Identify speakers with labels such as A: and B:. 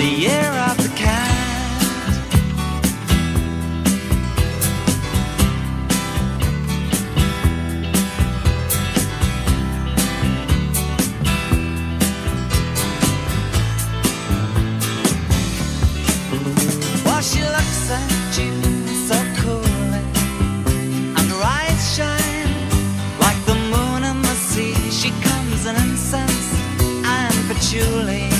A: the year of the cat. While she looks at you so coolly, and her eyes shine like the moon and the sea. She comes in incense and patchouli.